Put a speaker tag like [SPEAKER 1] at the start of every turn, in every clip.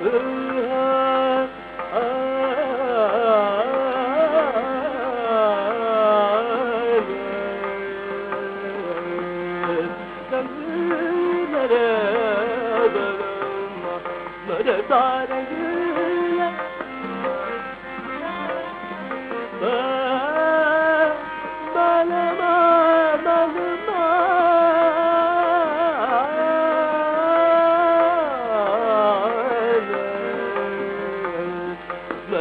[SPEAKER 1] da ah, da ah, ah,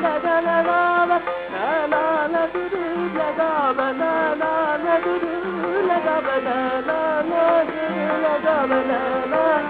[SPEAKER 1] la la la la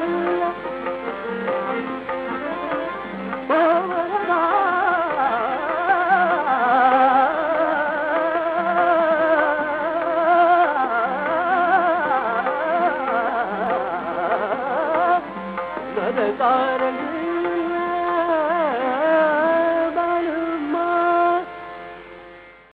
[SPEAKER 1] कर